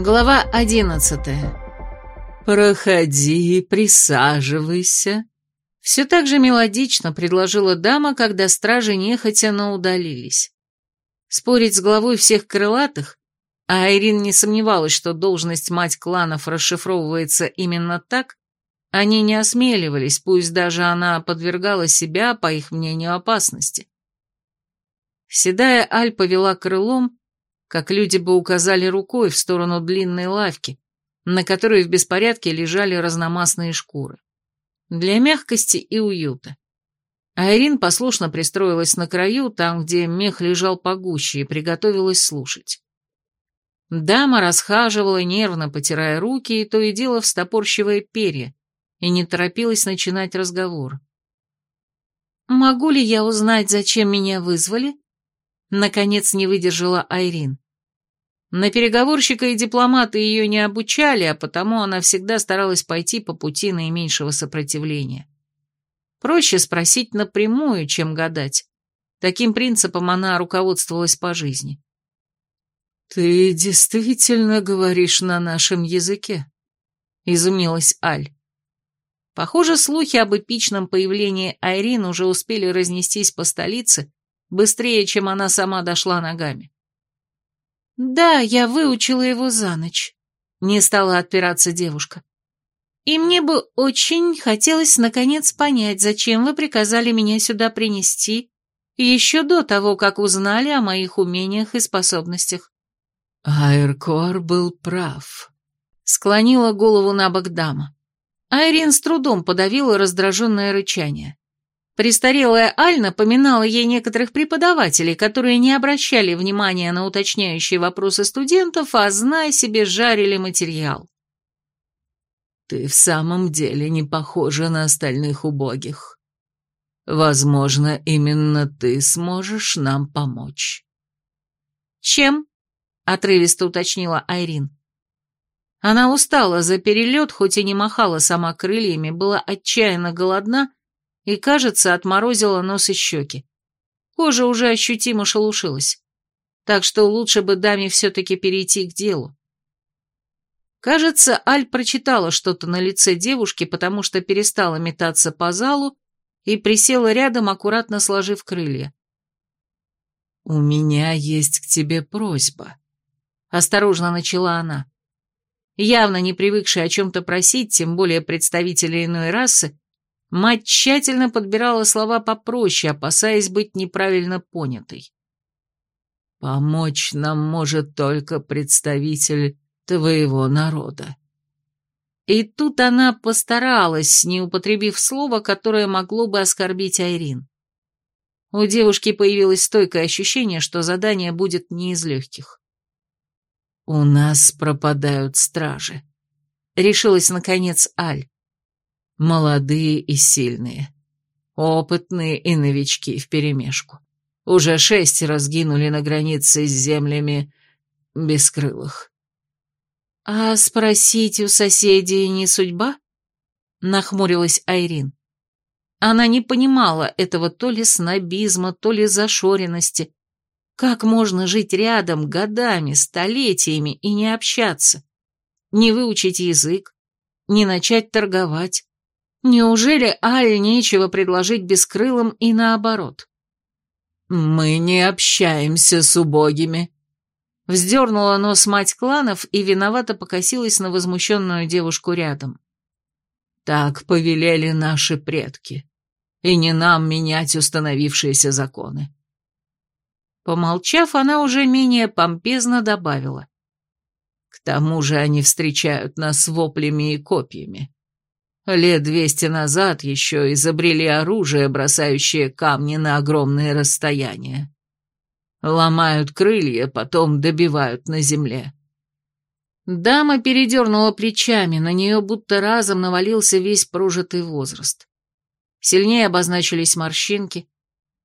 Глава одиннадцатая. «Проходи, присаживайся», — все так же мелодично предложила дама, когда стражи нехотя, но удалились. Спорить с главой всех крылатых, а Айрин не сомневалась, что должность мать кланов расшифровывается именно так, они не осмеливались, пусть даже она подвергала себя, по их мнению, опасности. Седая Аль повела крылом, как люди бы указали рукой в сторону длинной лавки, на которой в беспорядке лежали разномастные шкуры. Для мягкости и уюта. Айрин послушно пристроилась на краю, там, где мех лежал погуще, и приготовилась слушать. Дама расхаживала, нервно потирая руки, и то и дело встопорщивая перья, и не торопилась начинать разговор. «Могу ли я узнать, зачем меня вызвали?» Наконец не выдержала Айрин. На переговорщика и дипломата ее не обучали, а потому она всегда старалась пойти по пути наименьшего сопротивления. Проще спросить напрямую, чем гадать. Таким принципом она руководствовалась по жизни. «Ты действительно говоришь на нашем языке?» — изумилась Аль. Похоже, слухи об эпичном появлении Айрин уже успели разнестись по столице, быстрее, чем она сама дошла ногами. «Да, я выучила его за ночь», — не стала отпираться девушка. «И мне бы очень хотелось наконец понять, зачем вы приказали меня сюда принести, еще до того, как узнали о моих умениях и способностях». «Айркор был прав», — склонила голову на бок дама. Айрин с трудом подавила раздраженное рычание. Престарелая Аль напоминала ей некоторых преподавателей, которые не обращали внимания на уточняющие вопросы студентов, а, зная себе, жарили материал. «Ты в самом деле не похожа на остальных убогих. Возможно, именно ты сможешь нам помочь». «Чем?» — отрывисто уточнила Айрин. Она устала за перелет, хоть и не махала сама крыльями, была отчаянно голодна и, кажется, отморозила нос и щеки. Кожа уже ощутимо шелушилась. Так что лучше бы даме все-таки перейти к делу. Кажется, Аль прочитала что-то на лице девушки, потому что перестала метаться по залу и присела рядом, аккуратно сложив крылья. «У меня есть к тебе просьба», — осторожно начала она. Явно не привыкшая о чем-то просить, тем более представителя иной расы, Мать тщательно подбирала слова попроще, опасаясь быть неправильно понятой. «Помочь нам может только представитель твоего народа». И тут она постаралась, не употребив слово, которое могло бы оскорбить Айрин. У девушки появилось стойкое ощущение, что задание будет не из легких. «У нас пропадают стражи», — решилась, наконец, Аль. Молодые и сильные. Опытные и новички вперемешку. Уже шестеро сгинули на границе с землями бескрылых. «А спросить у соседей не судьба?» — нахмурилась Айрин. Она не понимала этого то ли снобизма, то ли зашоренности. Как можно жить рядом годами, столетиями и не общаться? Не выучить язык, не начать торговать, Неужели Аль нечего предложить бескрылым и наоборот? «Мы не общаемся с убогими», — вздернула нос мать кланов и виновато покосилась на возмущенную девушку рядом. «Так повелели наши предки, и не нам менять установившиеся законы». Помолчав, она уже менее помпезно добавила. «К тому же они встречают нас воплями и копьями. Лет двести назад еще изобрели оружие, бросающее камни на огромные расстояния. Ломают крылья, потом добивают на земле. Дама передернула плечами, на нее будто разом навалился весь прожитый возраст. Сильнее обозначились морщинки,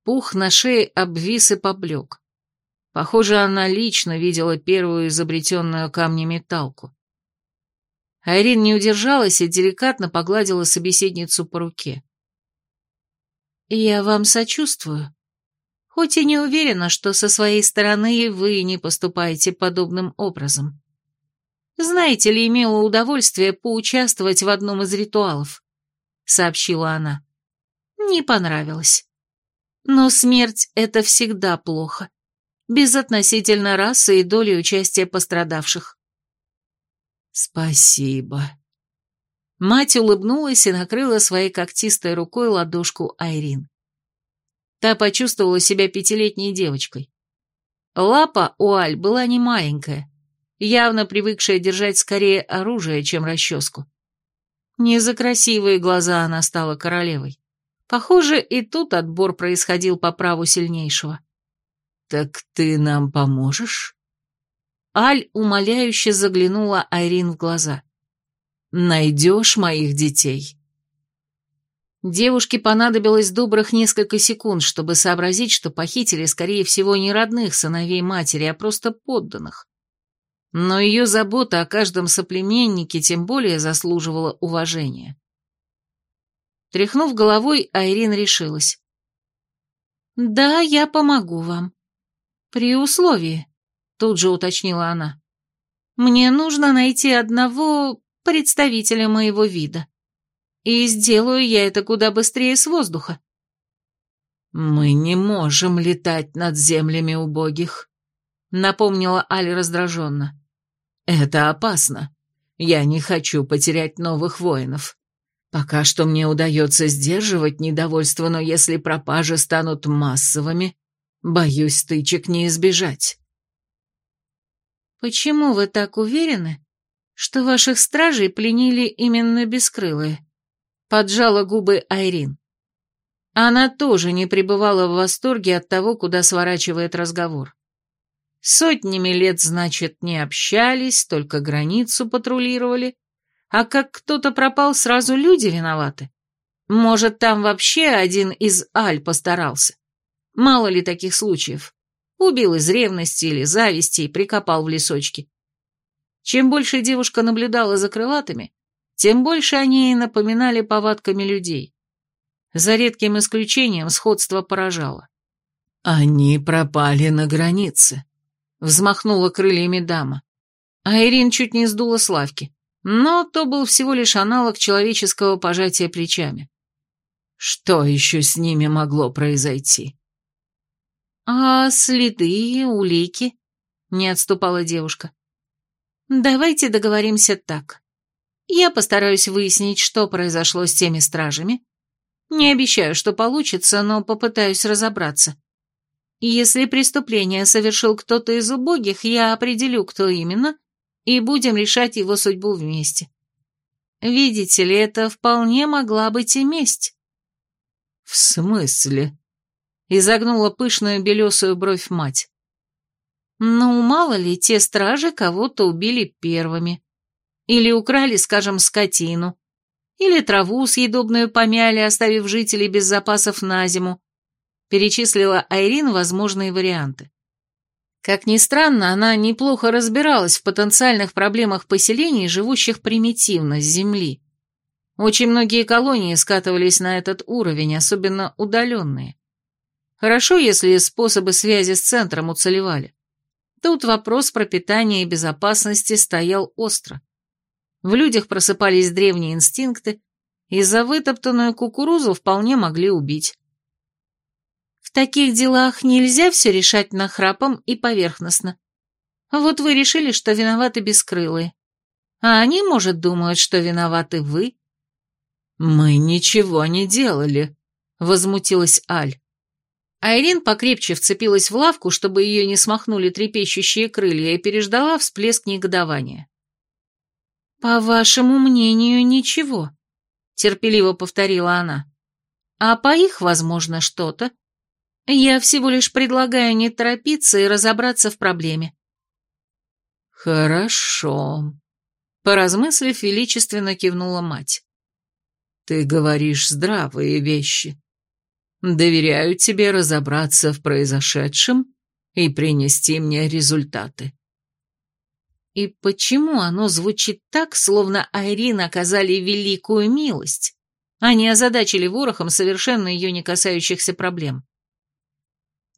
пух на шее обвис и поблек. Похоже, она лично видела первую изобретенную камнями талку. Айрин не удержалась и деликатно погладила собеседницу по руке. «Я вам сочувствую, хоть и не уверена, что со своей стороны вы не поступаете подобным образом». знаете ли, имела удовольствие поучаствовать в одном из ритуалов», — сообщила она. «Не понравилось. Но смерть — это всегда плохо, безотносительно расы и доли участия пострадавших». «Спасибо». Мать улыбнулась и накрыла своей когтистой рукой ладошку Айрин. Та почувствовала себя пятилетней девочкой. Лапа у Аль была не маленькая, явно привыкшая держать скорее оружие, чем расческу. Не за красивые глаза она стала королевой. Похоже, и тут отбор происходил по праву сильнейшего. «Так ты нам поможешь?» Аль умоляюще заглянула Айрин в глаза. «Найдешь моих детей?» Девушке понадобилось добрых несколько секунд, чтобы сообразить, что похитили, скорее всего, не родных сыновей матери, а просто подданных. Но ее забота о каждом соплеменнике тем более заслуживала уважения. Тряхнув головой, Айрин решилась. «Да, я помогу вам. При условии», — тут же уточнила она. «Мне нужно найти одного представителя моего вида. И сделаю я это куда быстрее с воздуха». «Мы не можем летать над землями убогих», — напомнила Аль раздраженно. «Это опасно. Я не хочу потерять новых воинов. Пока что мне удается сдерживать недовольство, но если пропажи станут массовыми, боюсь, стычек не избежать». «Почему вы так уверены, что ваших стражей пленили именно бескрылые?» Поджала губы Айрин. Она тоже не пребывала в восторге от того, куда сворачивает разговор. Сотнями лет, значит, не общались, только границу патрулировали. А как кто-то пропал, сразу люди виноваты. Может, там вообще один из Аль постарался. Мало ли таких случаев. Убил из ревности или зависти и прикопал в лесочке. Чем больше девушка наблюдала за крылатыми, тем больше они ей напоминали повадками людей. За редким исключением сходство поражало. «Они пропали на границе», взмахнула крыльями дама. А Ирин чуть не сдула с лавки, но то был всего лишь аналог человеческого пожатия плечами. Что еще с ними могло произойти? А следы, улики? Не отступала девушка. Давайте договоримся так. Я постараюсь выяснить, что произошло с теми стражами. Не обещаю, что получится, но попытаюсь разобраться. Если преступление совершил кто-то из убогих, я определю, кто именно, и будем решать его судьбу вместе. Видите ли, это вполне могла быть и месть. В смысле? Изогнула пышную белесую бровь мать. Ну, мало ли, те стражи кого-то убили первыми. Или украли, скажем, скотину. Или траву съедобную помяли, оставив жителей без запасов на зиму перечислила Айрин возможные варианты. Как ни странно, она неплохо разбиралась в потенциальных проблемах поселений, живущих примитивно с земли. Очень многие колонии скатывались на этот уровень, особенно удаленные. Хорошо, если способы связи с центром уцелевали. Тут вопрос про питание и безопасности стоял остро. В людях просыпались древние инстинкты, и за вытоптанную кукурузу вполне могли убить таких делах нельзя все решать нахрапом и поверхностно. Вот вы решили, что виноваты бескрылые. А они, может, думают, что виноваты вы. Мы ничего не делали, возмутилась Аль. Айрин покрепче вцепилась в лавку, чтобы ее не смахнули трепещущие крылья, и переждала всплеск негодования. «По вашему мнению, ничего», — терпеливо повторила она. «А по их, возможно, что-то. Я всего лишь предлагаю не торопиться и разобраться в проблеме. Хорошо. Поразмыслив, величественно кивнула мать. Ты говоришь здравые вещи. Доверяю тебе разобраться в произошедшем и принести мне результаты. И почему оно звучит так, словно Айрин оказали великую милость, а не озадачили ворохом совершенно ее не касающихся проблем?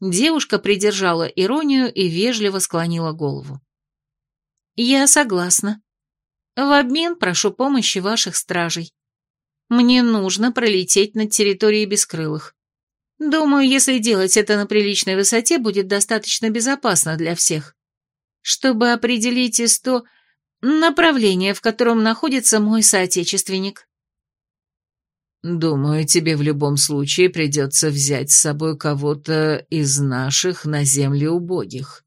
Девушка придержала иронию и вежливо склонила голову. «Я согласна. В обмен прошу помощи ваших стражей. Мне нужно пролететь над территорией бескрылых. Думаю, если делать это на приличной высоте, будет достаточно безопасно для всех. Чтобы определить из то направление, в котором находится мой соотечественник. Думаю, тебе в любом случае придется взять с собой кого-то из наших на земле убогих.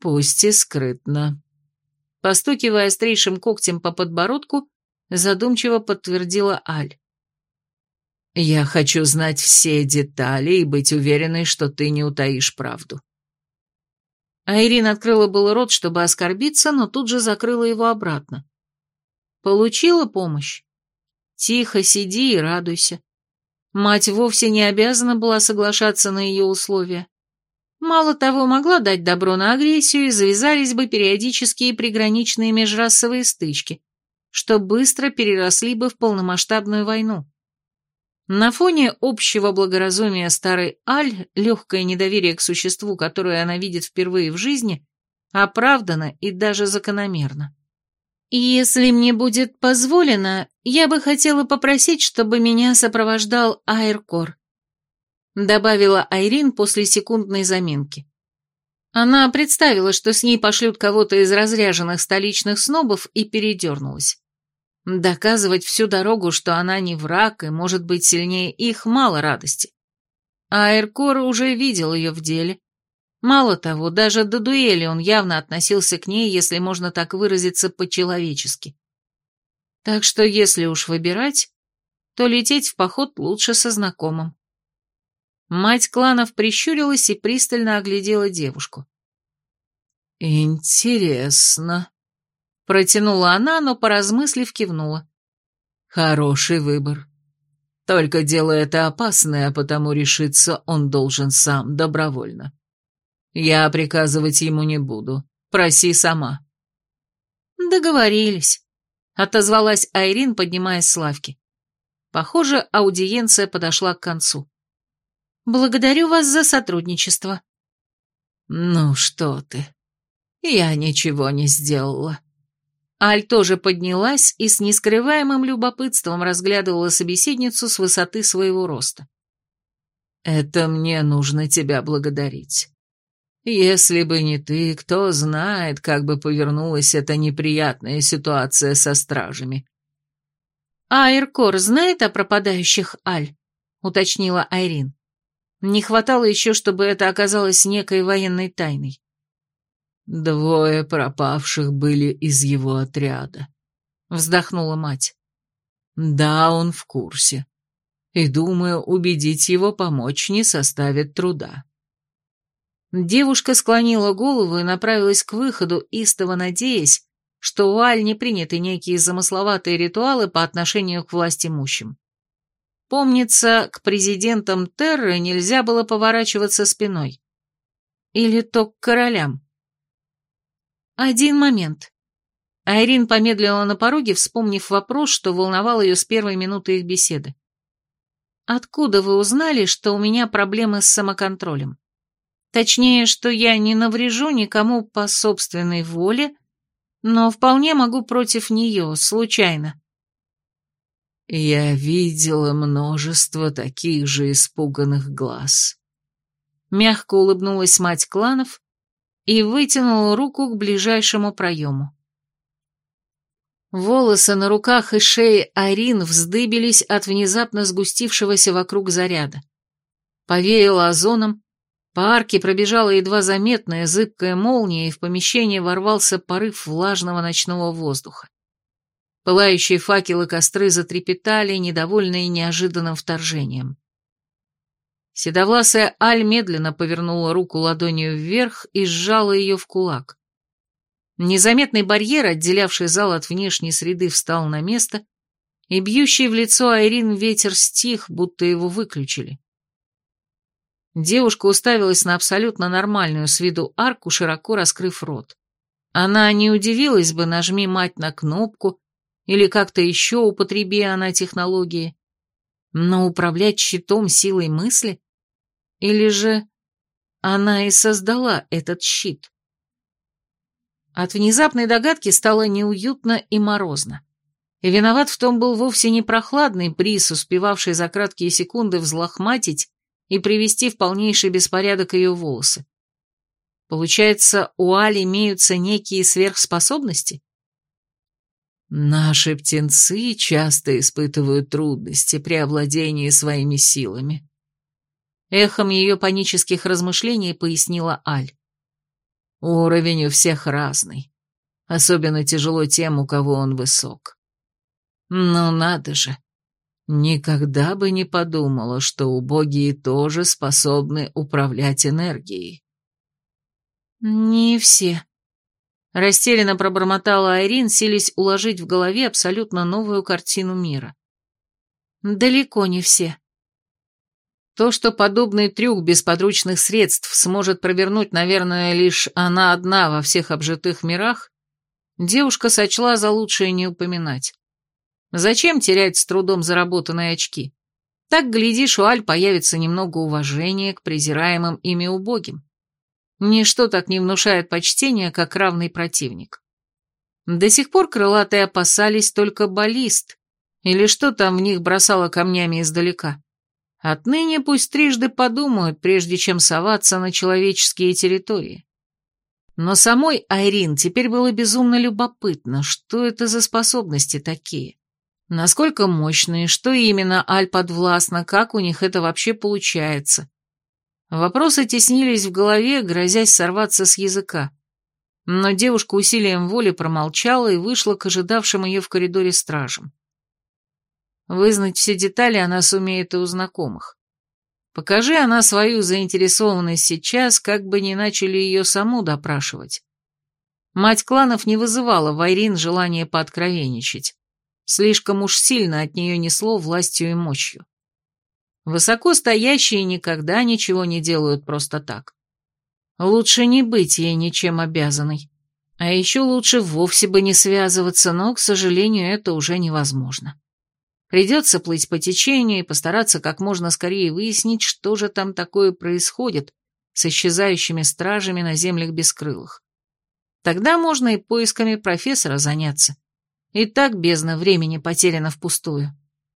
Пусть и скрытно. Постукивая острейшим когтем по подбородку, задумчиво подтвердила Аль. Я хочу знать все детали и быть уверенной, что ты не утаишь правду. Айрин открыла был рот, чтобы оскорбиться, но тут же закрыла его обратно. Получила помощь? Тихо сиди и радуйся. Мать вовсе не обязана была соглашаться на ее условия. Мало того, могла дать добро на агрессию, и завязались бы периодические приграничные межрасовые стычки, что быстро переросли бы в полномасштабную войну. На фоне общего благоразумия старой Аль легкое недоверие к существу, которое она видит впервые в жизни, оправдано и даже закономерно. «Если мне будет позволено, я бы хотела попросить, чтобы меня сопровождал Айркор», добавила Айрин после секундной заминки. Она представила, что с ней пошлют кого-то из разряженных столичных снобов, и передернулась. Доказывать всю дорогу, что она не враг и может быть сильнее их, мало радости. А Эркор уже видел ее в деле. Мало того, даже до дуэли он явно относился к ней, если можно так выразиться, по-человечески. Так что если уж выбирать, то лететь в поход лучше со знакомым. Мать кланов прищурилась и пристально оглядела девушку. «Интересно», Протянула она, но, поразмыслив, кивнула. Хороший выбор. Только дело это опасное, а потому решиться он должен сам, добровольно. Я приказывать ему не буду. Проси сама. Договорились. Отозвалась Айрин, поднимаясь с лавки. Похоже, аудиенция подошла к концу. Благодарю вас за сотрудничество. Ну что ты. Я ничего не сделала. Аль тоже поднялась и с нескрываемым любопытством разглядывала собеседницу с высоты своего роста. «Это мне нужно тебя благодарить. Если бы не ты, кто знает, как бы повернулась эта неприятная ситуация со стражами». «А Иркор знает о пропадающих Аль?» — уточнила Айрин. Не хватало еще, чтобы это оказалось некой военной тайной. Двое пропавших были из его отряда. Вздохнула мать. Да, он в курсе. И, думаю, убедить его помочь не составит труда. Девушка склонила голову и направилась к выходу, истово надеясь, что у Аль не приняты некие замысловатые ритуалы по отношению к власть имущим. Помнится, к президентам Терры нельзя было поворачиваться спиной. Или то к королям. «Один момент». Айрин помедлила на пороге, вспомнив вопрос, что волновал ее с первой минуты их беседы. «Откуда вы узнали, что у меня проблемы с самоконтролем? Точнее, что я не наврежу никому по собственной воле, но вполне могу против нее, случайно». «Я видела множество таких же испуганных глаз». Мягко улыбнулась мать кланов, и вытянул руку к ближайшему проему. Волосы на руках и шее Арин вздыбились от внезапно сгустившегося вокруг заряда. Повеяло озоном, по арке пробежала едва заметная зыбкая молния, и в помещение ворвался порыв влажного ночного воздуха. Пылающие факелы костры затрепетали, недовольные неожиданным вторжением. Седовласая Аль медленно повернула руку ладонью вверх и сжала ее в кулак. Незаметный барьер, отделявший зал от внешней среды, встал на место, и бьющий в лицо Айрин ветер стих, будто его выключили. Девушка уставилась на абсолютно нормальную с виду арку, широко раскрыв рот. Она не удивилась бы, нажми мать на кнопку или как-то еще употреби она технологии. Но управлять щитом силой мысли или же она и создала этот щит? От внезапной догадки стало неуютно и морозно. И виноват в том был вовсе не прохладный приз, успевавший за краткие секунды взлохматить и привести в полнейший беспорядок ее волосы. Получается, у Али имеются некие сверхспособности? Наши птенцы часто испытывают трудности при овладении своими силами. Эхом ее панических размышлений пояснила Аль. Уровень у всех разный. Особенно тяжело тем, у кого он высок. Но надо же. Никогда бы не подумала, что убогие тоже способны управлять энергией. Не все. Растерянно пробормотала Айрин, силясь уложить в голове абсолютно новую картину мира. Далеко не все. То, что подобный трюк без подручных средств сможет провернуть, наверное, лишь она одна во всех обжитых мирах, девушка сочла за лучшее не упоминать. Зачем терять с трудом заработанные очки? Так, глядишь, у Аль появится немного уважения к презираемым ими убогим. Ничто так не внушает почтения, как равный противник. До сих пор крылатые опасались только баллист, или что там в них бросало камнями издалека. Отныне пусть трижды подумают, прежде чем соваться на человеческие территории. Но самой Айрин теперь было безумно любопытно, что это за способности такие. Насколько мощные, что именно Аль подвластна, как у них это вообще получается. Вопросы теснились в голове, грозясь сорваться с языка. Но девушка усилием воли промолчала и вышла к ожидавшим ее в коридоре стражам. Вызнать все детали она сумеет и у знакомых. Покажи она свою заинтересованность сейчас, как бы не начали ее саму допрашивать. Мать кланов не вызывала в Айрин желания пооткровенничать. Слишком уж сильно от нее несло властью и мощью. Высоко стоящие никогда ничего не делают просто так. Лучше не быть ей ничем обязанной. А еще лучше вовсе бы не связываться, но, к сожалению, это уже невозможно. Придется плыть по течению и постараться как можно скорее выяснить, что же там такое происходит с исчезающими стражами на землях бескрылых. Тогда можно и поисками профессора заняться. И так бездна времени потеряна впустую.